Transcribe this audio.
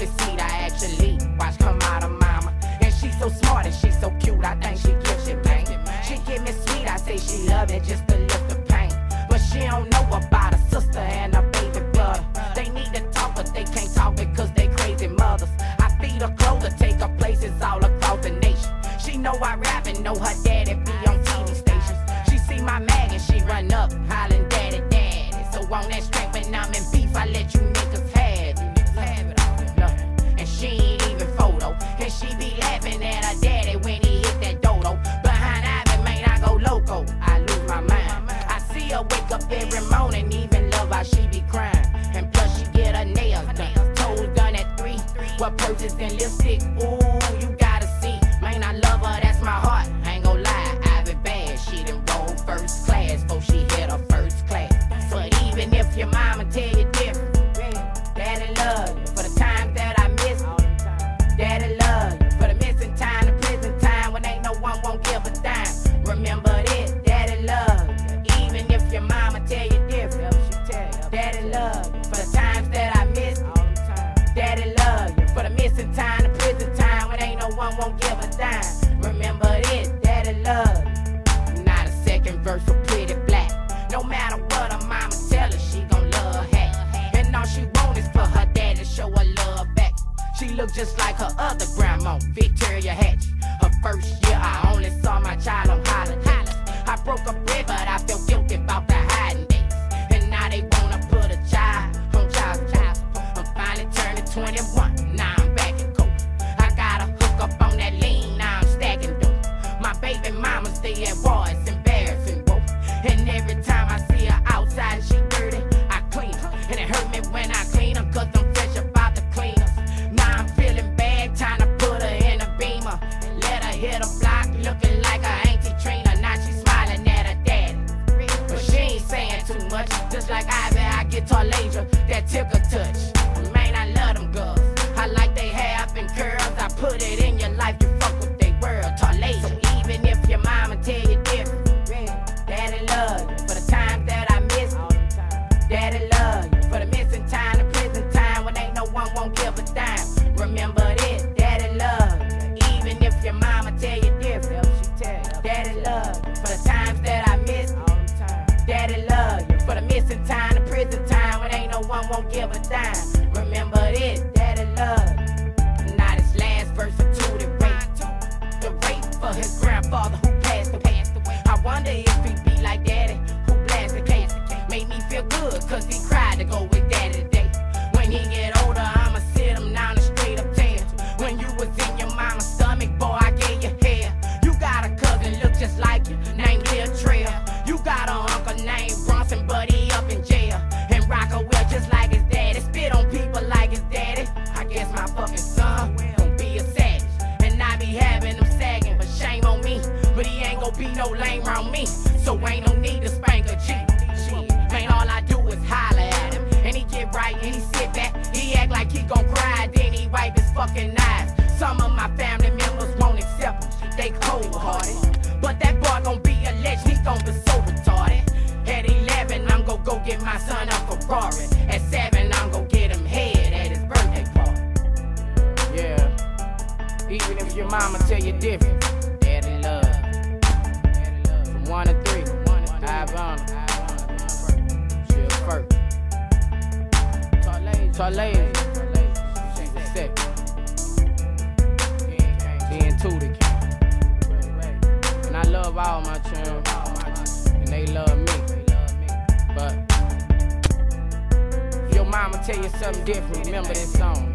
only seed I actually watch come out of mama. And she's so smart and she's And she be laughing at her daddy when he hit that dodo. Behind Ivan, man, I go loco. I lose my mind. I see her wake up every morning, even love how she be crying. And plus she get her nails done, toes done at three. What purchase and lipstick? Ooh, you gotta see. Man, I love her, that's when won't give a dime. Remember this, daddy love. Not a second verse for pretty black. No matter what her mama tell her, she gon' love her. And all she want is for her dad to show her love back. She look just like her other grandma, Victoria Hatch. Her first year, I only saw my child on holidays. Block, looking like a auntie Trina. Now she smiling at her daddy. But she ain't saying too much. Just like Ivy, I get laser that tickle touch. One won't give a dime. Remember this, daddy love you. Now this last verse for two the rape, the rape for his grandfather Gon' be no lame around me. So ain't no need to spank a G. Man, all I do is holler at him. And he get right and he sit back. He act like he gon' cry, then he wipe his fucking eyes. Some of my family members won't accept him. They cold hearted. But that boy gon' be a legend, he gon' be so retarded. At 11, I'm gon' go get my son a Ferrari. At 7, I'm gon' get him head at his birthday party. Yeah. Even if your mama tell you different. 1 and 3, Ivana. Chill first. A set. Then two the king. And I love all my children. And they love me. But if your mama tell you something different, remember this song.